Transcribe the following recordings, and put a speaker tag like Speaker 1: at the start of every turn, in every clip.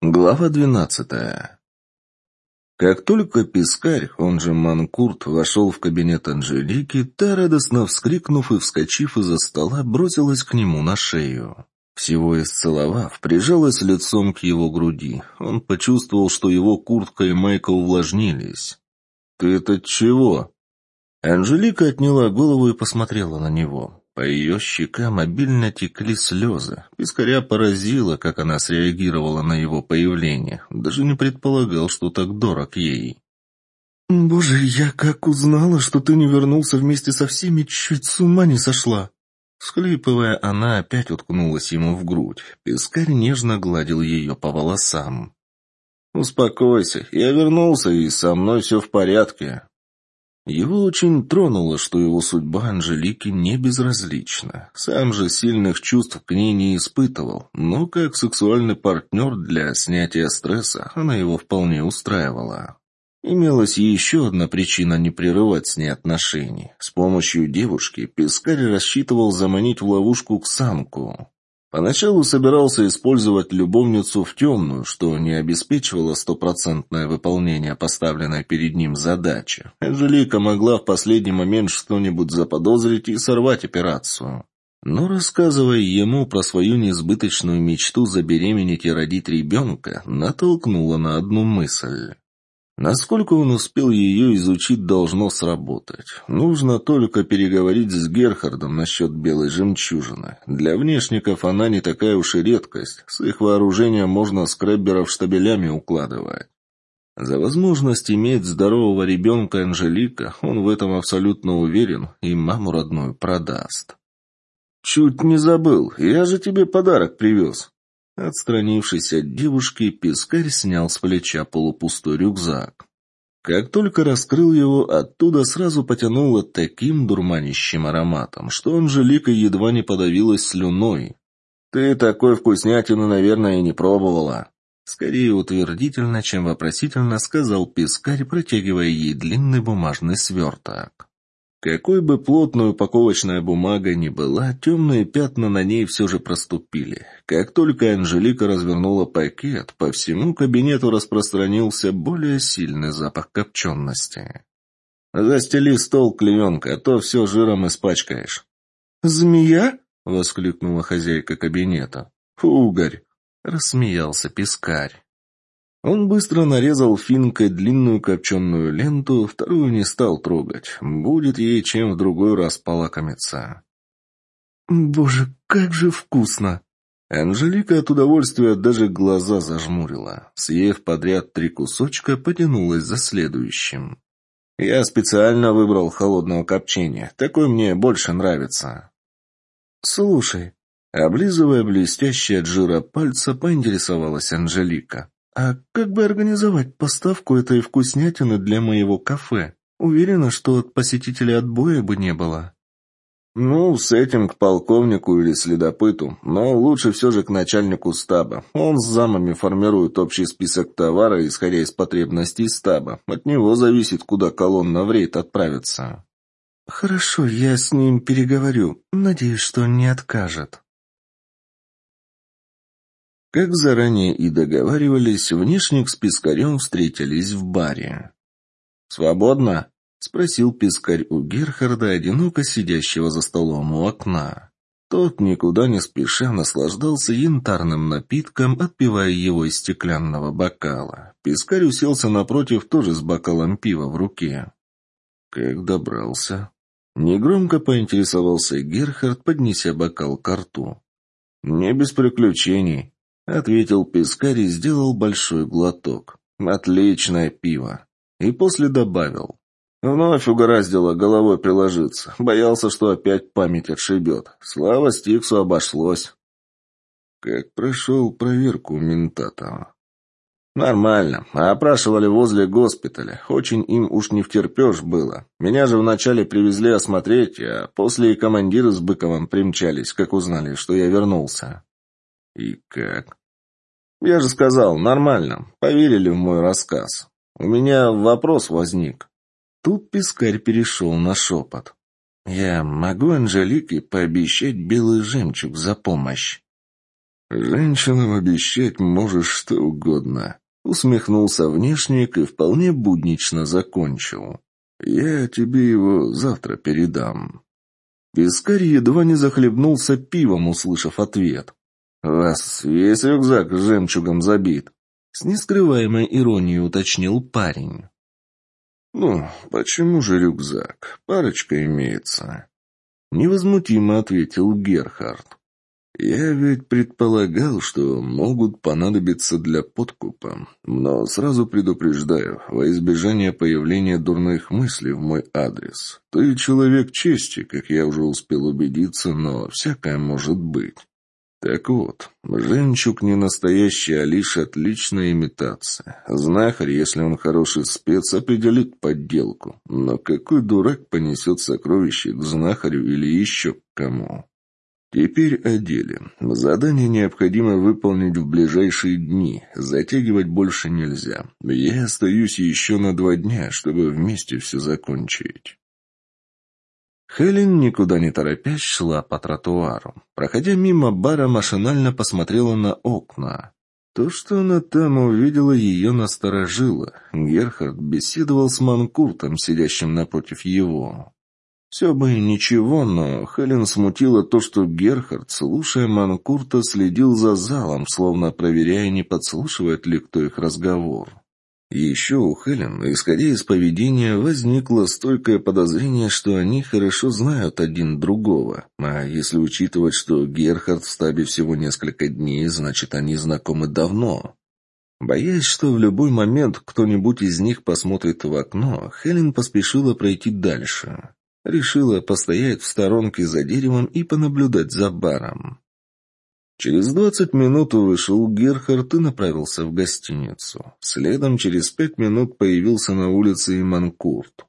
Speaker 1: Глава двенадцатая. Как только Пискарь, он же Манкурт, вошел в кабинет Анжелики, та, радостно вскрикнув и вскочив из-за стола, бросилась к нему на шею. Всего исцеловав, прижалась лицом к его груди. Он почувствовал, что его куртка и майка увлажнились. «Ты это чего?» Анжелика отняла голову и посмотрела на него. По ее щекам обильно текли слезы. Пискаря поразило, как она среагировала на его появление. Даже не предполагал, что так дорог ей.
Speaker 2: «Боже, я как узнала, что ты не вернулся вместе со всеми, чуть с ума не сошла!»
Speaker 1: Схлипывая, она опять уткнулась ему в грудь. Пискарь нежно гладил ее по волосам. «Успокойся, я вернулся, и со мной все в порядке», его очень тронуло, что его судьба Анжелики не безразлична. Сам же сильных чувств к ней не испытывал, но как сексуальный партнер для снятия стресса она его вполне устраивала. Имелась еще одна причина не прерывать с ней отношений. С помощью девушки Пискарь рассчитывал заманить в ловушку к самку. Поначалу собирался использовать любовницу в темную, что не обеспечивало стопроцентное выполнение поставленной перед ним задачи. Анжелика могла в последний момент что-нибудь заподозрить и сорвать операцию. Но рассказывая ему про свою несбыточную мечту забеременеть и родить ребенка, натолкнула на одну мысль. Насколько он успел ее изучить, должно сработать. Нужно только переговорить с Герхардом насчет белой жемчужины. Для внешников она не такая уж и редкость. С их вооружением можно скребберов штабелями укладывать. За возможность иметь здорового ребенка Анжелика, он в этом абсолютно уверен, и маму родную продаст. «Чуть не забыл, я же тебе подарок привез», Отстранившись от девушки, пескарь снял с плеча полупустой рюкзак. Как только раскрыл его, оттуда сразу потянуло таким дурманящим ароматом, что Анжелика едва не подавилась слюной. «Ты такой вкуснятины, наверное, и не пробовала». Скорее утвердительно, чем вопросительно сказал пескарь, протягивая ей длинный бумажный сверток. Какой бы плотной упаковочная бумага ни была, темные пятна на ней все же проступили. Как только Анжелика развернула пакет, по всему кабинету распространился более сильный запах копчености. «Застели стол, клеенка, а то все жиром испачкаешь».
Speaker 2: «Змея?»
Speaker 1: — воскликнула хозяйка кабинета. «Угорь!» — рассмеялся пескарь. Он быстро нарезал финкой длинную копченую ленту, вторую не стал трогать. Будет ей чем в другой раз полакомиться.
Speaker 2: «Боже, как же вкусно!»
Speaker 1: Анжелика от удовольствия даже глаза зажмурила. Съев подряд три кусочка, потянулась за следующим. «Я специально выбрал холодного копчения. Такой мне больше нравится».
Speaker 2: «Слушай», — облизывая блестящие от жира пальца, поинтересовалась Анжелика. «А как бы организовать поставку этой вкуснятины для моего кафе? Уверена, что от посетителей отбоя бы не было».
Speaker 1: «Ну, с этим к полковнику или следопыту, но лучше все же к начальнику стаба. Он с замами формирует общий список товара, исходя из потребностей стаба. От него зависит, куда колонна в рейд отправится».
Speaker 2: «Хорошо, я с ним переговорю. Надеюсь, что не откажет».
Speaker 1: Как заранее и договаривались, внешник с Пискарем встретились в баре. «Свободно?» — спросил Пискарь у Герхарда, одиноко сидящего за столом у окна. Тот, никуда не спеша, наслаждался янтарным напитком, отпивая его из стеклянного бокала. Пискарь уселся напротив, тоже с бокалом пива в руке. «Как добрался?» Негромко поинтересовался Герхард, поднеся бокал к рту. «Не без приключений», ответил пескарь и сделал большой глоток. Отличное пиво. И после добавил. Вновь угораздило головой приложиться. Боялся, что опять память отшибет. Слава Стиксу обошлось. Как прошел проверку ментата? Нормально. Опрашивали возле госпиталя. Очень им уж не втерпешь было. Меня же вначале привезли осмотреть, а после и командиры с Быковым примчались, как узнали, что я вернулся. И как? Я же сказал, нормально. Поверили в мой рассказ. У меня вопрос возник. Тут пескарь перешел на шепот. Я могу Анжелике пообещать белый жемчуг за помощь? «Женщинам обещать можешь что угодно», — усмехнулся внешник и вполне буднично закончил. «Я тебе его завтра передам». Пискарь едва не захлебнулся пивом, услышав ответ. «Вас весь рюкзак жемчугом забит», — с нескрываемой иронией уточнил парень. «Ну, почему же рюкзак? Парочка имеется». Невозмутимо ответил Герхард. «Я ведь предполагал, что могут понадобиться для подкупа, но сразу предупреждаю, во избежание появления дурных мыслей в мой адрес. Ты человек чести, как я уже успел убедиться, но всякое может быть. Так вот, жемчуг не настоящий, а лишь отличная имитация. Знахарь, если он хороший спец, определит подделку. Но какой дурак понесет сокровище к знахарю или еще к кому? Теперь о деле. Задание необходимо выполнить в ближайшие дни. Затягивать больше нельзя. Я остаюсь еще на два дня, чтобы вместе все закончить. Хелен, никуда не торопясь, шла по тротуару. Проходя мимо бара, машинально посмотрела на окна. То, что она там увидела, ее насторожило. Герхард беседовал с Манкуртом, сидящим напротив его. Все бы ничего, но Хелен смутило то, что Герхард, слушая Манкурта, следил за залом, словно проверяя, не подслушивает ли кто их разговор. Еще у Хелен, исходя из поведения, возникло стойкое подозрение, что они хорошо знают один другого. А если учитывать, что Герхард в стабе всего несколько дней, значит, они знакомы давно. Боясь, что в любой момент кто-нибудь из них посмотрит в окно, Хелен поспешила пройти дальше. Решила постоять в сторонке за деревом и понаблюдать за баром. Через двадцать минут вышел Герхард и направился в гостиницу. Следом через пять минут появился на улице Иманкурт.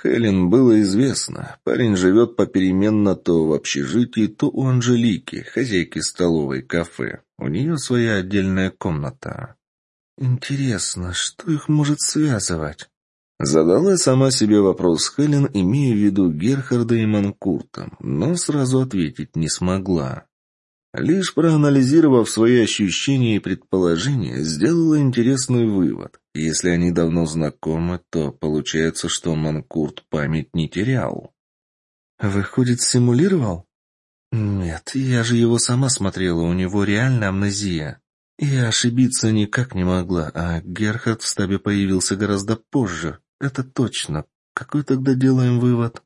Speaker 1: Хелен было известно, парень живет попеременно то в общежитии, то у Анжелики, хозяйки столовой кафе. У нее своя отдельная комната. Интересно, что их может связывать? Задала сама себе вопрос Хелен, имея в виду Герхарда и Манкурта, но сразу ответить не смогла. Лишь проанализировав свои ощущения и предположения, сделала интересный вывод. Если они давно знакомы, то получается, что Манкурт память не терял. «Выходит, симулировал?» «Нет, я же его сама смотрела, у него реально амнезия. Я ошибиться никак не могла, а Герхард в стабе появился гораздо позже, это точно. Какой тогда делаем вывод?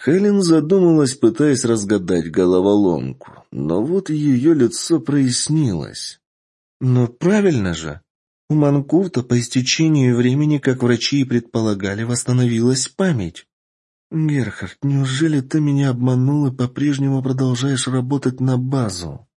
Speaker 1: Хелен задумалась, пытаясь разгадать головоломку, но вот ее лицо прояснилось. Но правильно же. У Манкурта по истечению времени, как врачи и предполагали, восстановилась память. Герхард, неужели ты меня обманул и по-прежнему продолжаешь работать на базу?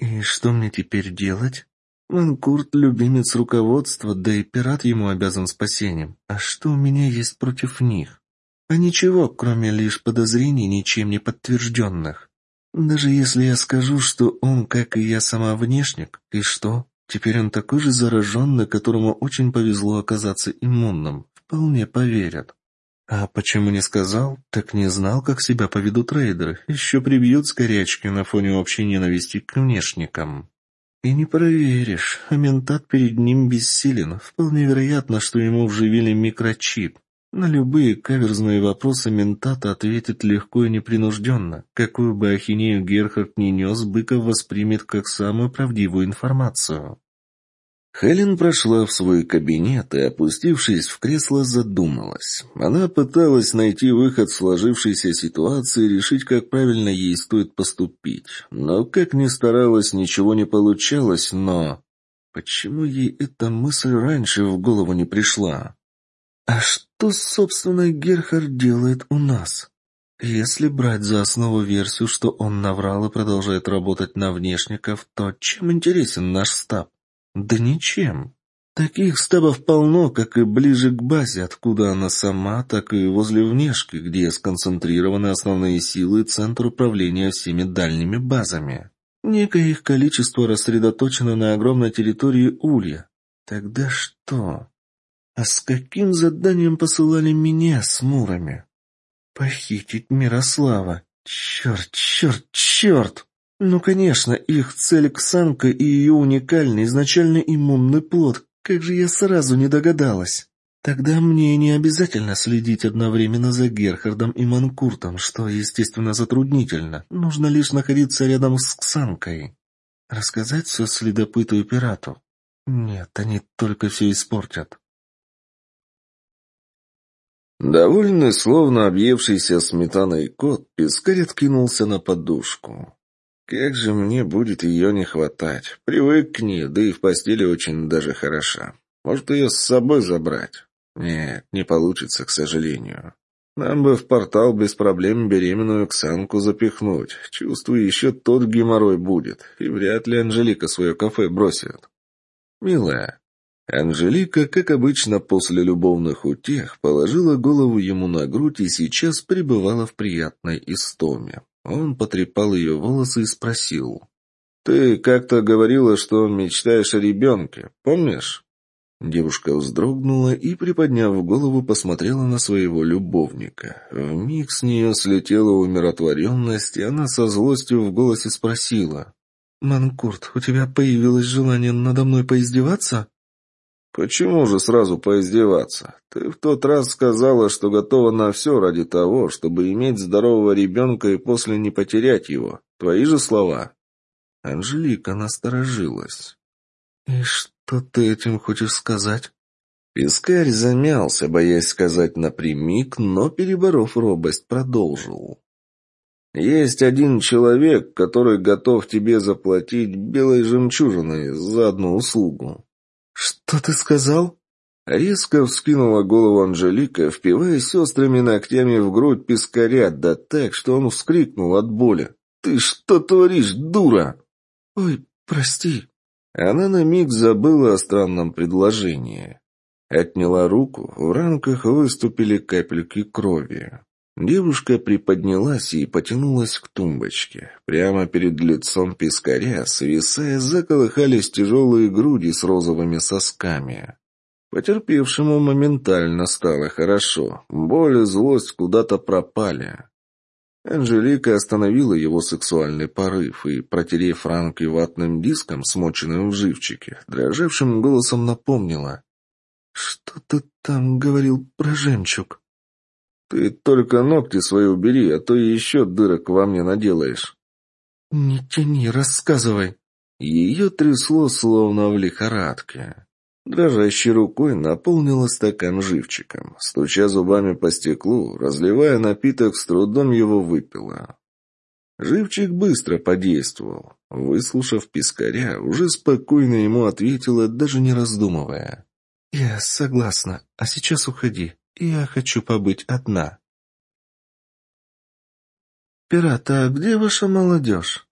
Speaker 1: И что мне теперь делать? Манкурт — любимец руководства, да и пират ему обязан спасением. А что у меня есть против них? А ничего, кроме лишь подозрений, ничем не подтвержденных. Даже если я скажу, что он, как и я, сама внешник, и что? Теперь он такой же зараженный, которому очень повезло оказаться иммунным. Вполне поверят. А почему не сказал? Так не знал, как себя поведут рейдеры. Еще прибьют с горячки на фоне общей ненависти к внешникам. И не проверишь, а ментат перед ним бессилен. Вполне вероятно, что ему вживили микрочип. На любые каверзные вопросы ментата ответит легко и непринужденно. Какую бы ахинею Герхард не нес, Быков воспримет как самую правдивую информацию. Хелен прошла в свой кабинет и, опустившись в кресло, задумалась. Она пыталась найти выход сложившейся ситуации и решить, как правильно ей стоит поступить. Но, как ни старалась, ничего не получалось, но... Почему ей эта мысль раньше в голову не пришла? А что, собственно, Герхард делает у нас? Если брать за основу версию, что он наврал и продолжает работать на внешников, то чем интересен наш стаб? Да ничем. Таких стабов полно, как и ближе к базе, откуда она сама, так и возле внешки, где сконцентрированы основные силы и центр управления всеми дальними базами. Некое их количество рассредоточено на огромной территории Улья. Тогда что? А с каким заданием посылали меня с Мурами? Похитить Мирослава. Черт, черт, черт!
Speaker 2: «Ну, конечно, их цель Ксанка и ее уникальный изначально иммунный плод. Как же я сразу не догадалась!» Тогда мне не обязательно следить одновременно за Герхардом и Манкуртом, что, естественно, затруднительно. Нужно лишь находиться рядом с Ксанкой. Рассказать все следопыту и пирату? Нет, они только все испортят.
Speaker 1: Довольный, словно объевшийся сметаной кот, Пискарь откинулся на подушку. Как же мне будет ее не хватать. Привык к ней, да и в постели очень даже хороша. Может, ее с собой забрать? Нет, не получится, к сожалению. Нам бы в портал без проблем беременную Ксанку запихнуть. Чувствую, еще тот геморрой будет, и вряд ли Анжелика свое кафе бросит. Милая. Анжелика, как обычно после любовных утех, положила голову ему на грудь и сейчас пребывала в приятной истоме. Он потрепал ее волосы и спросил. «Ты как-то говорила, что мечтаешь о ребенке, помнишь?» Девушка вздрогнула и, приподняв голову, посмотрела на своего любовника. Вмиг с нее слетела умиротворенность, и она со злостью в голосе спросила. «Манкурт, у тебя появилось желание надо мной поиздеваться?» «Почему же сразу поиздеваться? Ты в тот раз сказала, что готова на все ради того, чтобы иметь здорового ребенка и после не потерять его. Твои же слова?» Анжелика насторожилась. «И что ты этим хочешь сказать?» Пискарь замялся, боясь сказать напрямик, но, переборов робость, продолжил. «Есть один человек, который готов тебе заплатить белой жемчужиной за одну услугу».
Speaker 2: «Что ты сказал?»
Speaker 1: Резко вскинула голову Анжелика, впиваясь острыми ногтями в грудь пескаря, да так, что он вскрикнул от боли. «Ты что творишь, дура?»
Speaker 2: «Ой, прости»,
Speaker 1: она на миг забыла о странном предложении. Отняла руку, в ранках выступили капельки крови. Девушка приподнялась и потянулась к тумбочке. Прямо перед лицом пескаря, свисая, заколыхались тяжелые груди с розовыми сосками. Потерпевшему моментально стало хорошо. Боль и злость куда-то пропали. Анжелика остановила его сексуальный порыв и, протерев ранки ватным диском, смоченным в живчике, дрожавшим голосом напомнила.
Speaker 2: «Что ты там говорил про жемчуг?»
Speaker 1: «Ты только ногти свои убери, а то еще дырок во мне наделаешь».
Speaker 2: «Не тяни, рассказывай».
Speaker 1: Ее трясло, словно в лихорадке. Дрожащей рукой наполнила стакан живчиком. Стуча зубами по стеклу, разливая напиток, с трудом его выпила. Живчик быстро подействовал. Выслушав пискаря, уже спокойно ему ответила, даже не раздумывая.
Speaker 2: «Я согласна. А сейчас уходи. Я хочу побыть одна». «Пират, а где ваша молодежь?»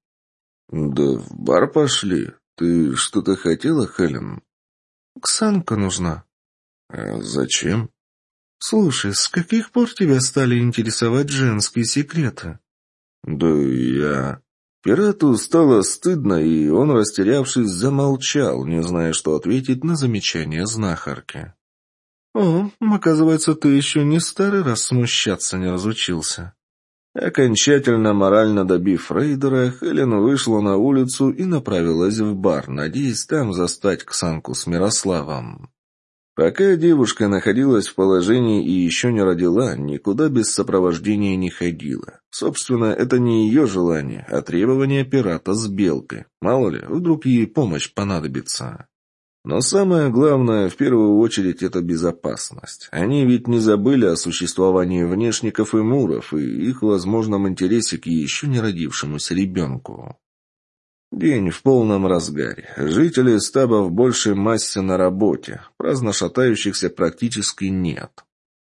Speaker 1: «Да в бар пошли. Ты что-то хотела, Хелен?»
Speaker 2: Ксанка нужна».
Speaker 1: «А зачем?»
Speaker 2: «Слушай, с каких пор тебя стали интересовать женские секреты?»
Speaker 1: «Да я...» Пирату стало стыдно, и он, растерявшись, замолчал, не зная, что ответить на замечание знахарки.
Speaker 2: «О, оказывается, ты еще не старый раз смущаться не разучился».
Speaker 1: Окончательно морально добив рейдера, Хелен вышла на улицу и направилась в бар, надеясь там застать Ксанку с Мирославом. Пока девушка находилась в положении и еще не родила, никуда без сопровождения не ходила. Собственно, это не ее желание, а требование пирата с белкой. Мало ли, вдруг ей помощь понадобится. Но самое главное, в первую очередь, это безопасность. Они ведь не забыли о существовании внешников и муров и их возможном интересе к еще не родившемуся ребенку. День в полном разгаре. Жители стаба в большей массе на работе. Праздно шатающихся практически нет.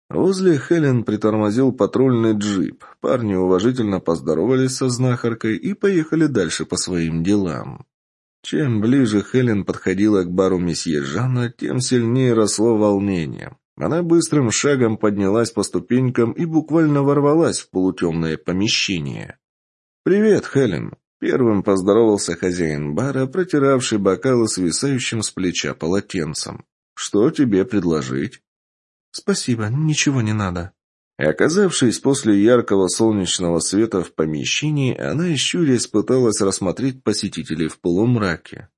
Speaker 1: Возле Хелен притормозил патрульный джип. Парни уважительно поздоровались со знахаркой и поехали дальше по своим делам. Чем ближе Хелен подходила к бару месье Жанна, тем сильнее росло волнение. Она быстрым шагом поднялась по ступенькам и буквально ворвалась в полутемное помещение. «Привет, Хелен!» Первым поздоровался хозяин бара, протиравший бокалы свисающим с плеча полотенцем. «Что тебе предложить?»
Speaker 2: «Спасибо, ничего не надо».
Speaker 1: И оказавшись после яркого солнечного света в помещении, она щурясь пыталась рассмотреть посетителей в полумраке.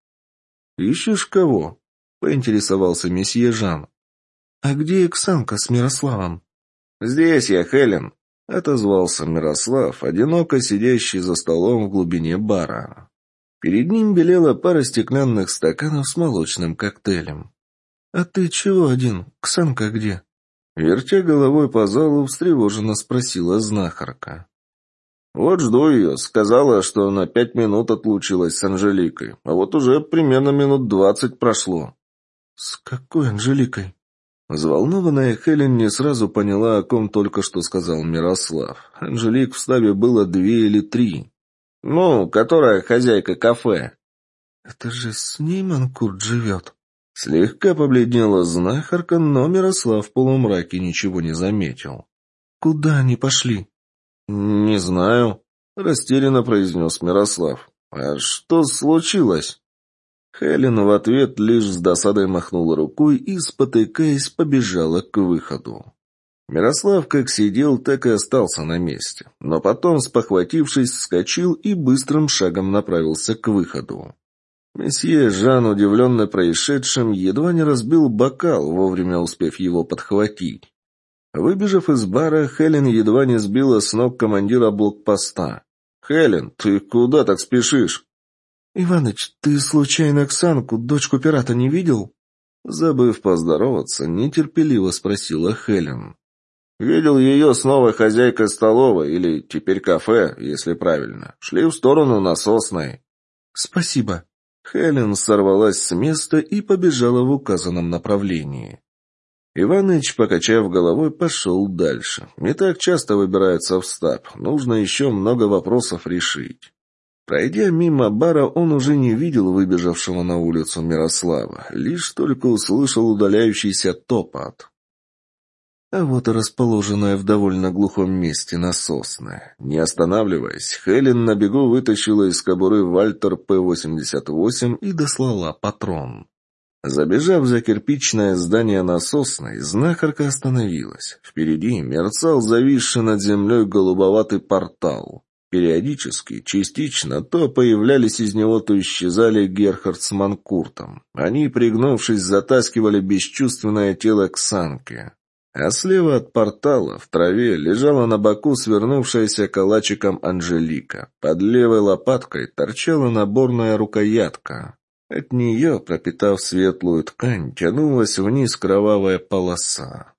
Speaker 1: «Ищешь кого?» — поинтересовался месье Жан.
Speaker 2: «А где Оксанка с Мирославом?»
Speaker 1: «Здесь я, Хелен», — отозвался Мирослав, одиноко сидящий за столом в глубине бара. Перед ним белела пара стеклянных стаканов с молочным коктейлем.
Speaker 2: «А ты чего один? Ксанка где?»
Speaker 1: Вертя головой по залу, встревоженно спросила знахарка. «Вот жду ее. Сказала, что на пять минут отлучилась с Анжеликой. А вот уже примерно минут двадцать прошло».
Speaker 2: «С какой Анжеликой?»
Speaker 1: Взволнованная Хелен не сразу поняла, о ком только что сказал Мирослав. Анжелик в стабе было две или три. «Ну, которая хозяйка кафе».
Speaker 2: «Это же с ней Манкурт живет?»
Speaker 1: Слегка побледнела знахарка, но Мирослав в полумраке ничего не заметил.
Speaker 2: «Куда они пошли?»
Speaker 1: «Не знаю», — растерянно произнес Мирослав. «А что случилось?» Хелен в ответ лишь с досадой махнула рукой и, спотыкаясь, побежала к выходу. Мирослав как сидел, так и остался на месте, но потом, спохватившись, вскочил и быстрым шагом направился к выходу. Месье Жан, удивленно происшедшим, едва не разбил бокал, вовремя успев его подхватить. Выбежав из бара, Хелен едва не сбила с ног командира блокпоста. «Хелен, ты куда так спешишь?»
Speaker 2: «Иваныч, ты случайно Оксанку, дочку пирата, не видел?»
Speaker 1: Забыв поздороваться, нетерпеливо спросила Хелен. «Видел ее с новой хозяйкой столовой, или теперь кафе, если правильно. Шли в сторону насосной».
Speaker 2: «Спасибо»,
Speaker 1: Хелен сорвалась с места и побежала в указанном направлении. Иваныч, покачав головой, пошел дальше. Не так часто выбирается в стаб. Нужно еще много вопросов решить. Пройдя мимо бара, он уже не видел выбежавшего на улицу Мирослава, лишь только услышал удаляющийся топот. А вот и расположенная в довольно глухом месте насосная. Не останавливаясь, Хелен на бегу вытащила из кобуры Вальтер П-88 и дослала патрон. Забежав за кирпичное здание насосной, знахарка остановилась. Впереди мерцал зависший над землей голубоватый портал. Периодически, частично, то появлялись из него, то исчезали Герхард с Манкуртом. Они, пригнувшись, затаскивали бесчувственное тело к санке. А слева от портала, в траве, лежала на боку свернувшаяся калачиком Анжелика. Под левой лопаткой торчала наборная рукоятка. От нее, пропитав светлую ткань, тянулась вниз кровавая полоса.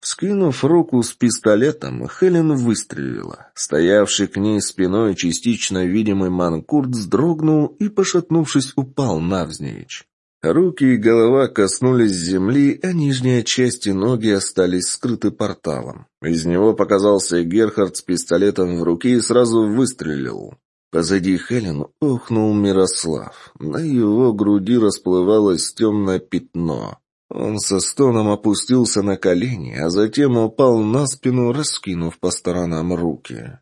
Speaker 1: Скинув руку с пистолетом, Хелен выстрелила. Стоявший к ней спиной частично видимый манкурт вздрогнул и, пошатнувшись, упал навзничь. Руки и голова коснулись земли, а нижняя часть и ноги остались скрыты порталом. Из него показался Герхард с пистолетом в руке и сразу выстрелил. Позади Хелен охнул Мирослав. На его груди расплывалось темное пятно. Он со стоном опустился на колени, а затем упал на спину, раскинув по сторонам руки.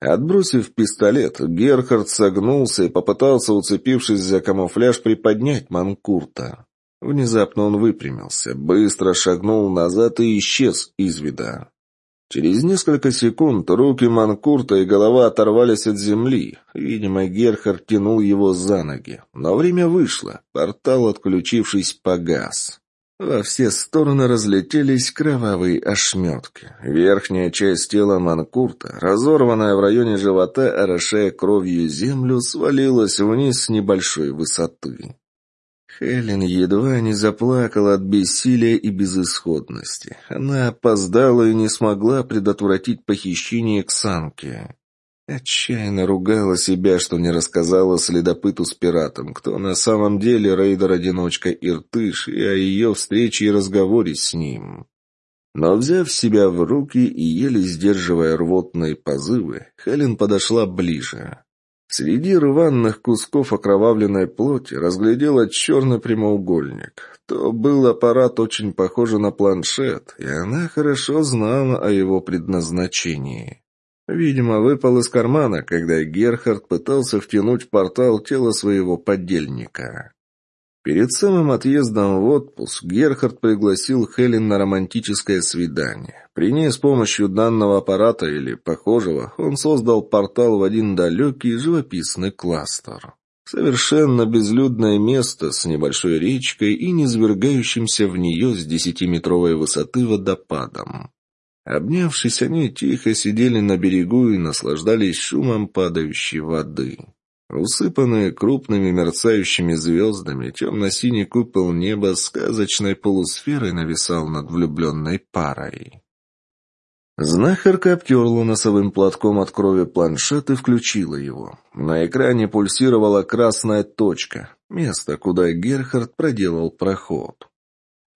Speaker 1: Отбросив пистолет, Герхард согнулся и попытался, уцепившись за камуфляж, приподнять Манкурта. Внезапно он выпрямился, быстро шагнул назад и исчез из вида. Через несколько секунд руки Манкурта и голова оторвались от земли. Видимо, Герхард тянул его за ноги. Но время вышло. Портал, отключившись, погас. Во все стороны разлетелись кровавые ошметки. Верхняя часть тела Манкурта, разорванная в районе живота, орошая кровью землю, свалилась вниз с небольшой высоты. Хелен едва не заплакала от бессилия и безысходности. Она опоздала и не смогла предотвратить похищение Ксанки. Отчаянно ругала себя, что не рассказала следопыту с пиратом, кто на самом деле рейдер-одиночка Иртыш, и о ее встрече и разговоре с ним. Но, взяв себя в руки и еле сдерживая рвотные позывы, Хелен подошла ближе. Среди рваных кусков окровавленной плоти разглядела черный прямоугольник. То был аппарат очень похожий на планшет, и она хорошо знала о его предназначении. Видимо, выпал из кармана, когда Герхард пытался втянуть в портал тело своего подельника. Перед самым отъездом в отпуск Герхард пригласил Хелен на романтическое свидание. При ней с помощью данного аппарата или похожего он создал портал в один далекий живописный кластер. Совершенно безлюдное место с небольшой речкой и низвергающимся в нее с десятиметровой высоты водопадом. Обнявшись, они тихо сидели на берегу и наслаждались шумом падающей воды. Усыпанные крупными мерцающими звездами, темно-синий купол неба сказочной полусферой нависал над влюбленной парой. Знахарка обтерла носовым платком от крови планшет и включила его. На экране пульсировала красная точка, место, куда Герхард проделал проход.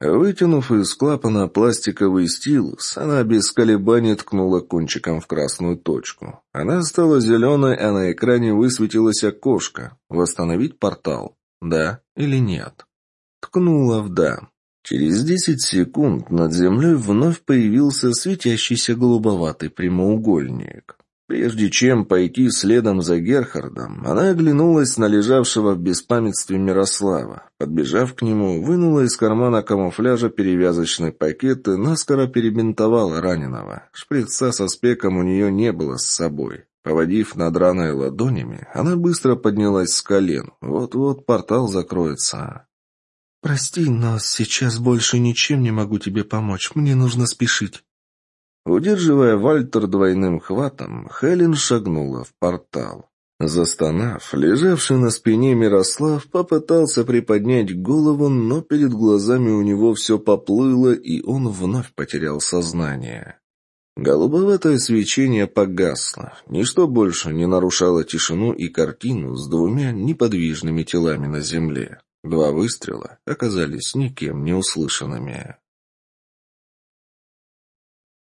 Speaker 1: Вытянув из клапана пластиковый стилус, она без колебаний ткнула кончиком в красную точку. Она стала зеленой, а на экране высветилось окошко. Восстановить портал? Да или нет? Ткнула в «да». Через десять секунд над землей вновь появился светящийся голубоватый прямоугольник. Прежде чем пойти следом за Герхардом, она оглянулась на лежавшего в беспамятстве Мирослава. Подбежав к нему, вынула из кармана камуфляжа перевязочный пакет и наскоро перебинтовала раненого. Шприца со спеком у нее не было с собой. Поводив над раной ладонями, она быстро поднялась с колен. Вот-вот портал закроется.
Speaker 2: «Прости, но сейчас больше ничем не могу тебе помочь. Мне нужно спешить».
Speaker 1: Удерживая Вальтер двойным хватом, Хелен шагнула в портал. Застонав, лежавший на спине Мирослав попытался приподнять голову, но перед глазами у него все поплыло, и он вновь потерял сознание. Голубоватое свечение погасло. Ничто больше не нарушало тишину и картину с двумя неподвижными телами на земле. Два выстрела оказались никем не услышанными.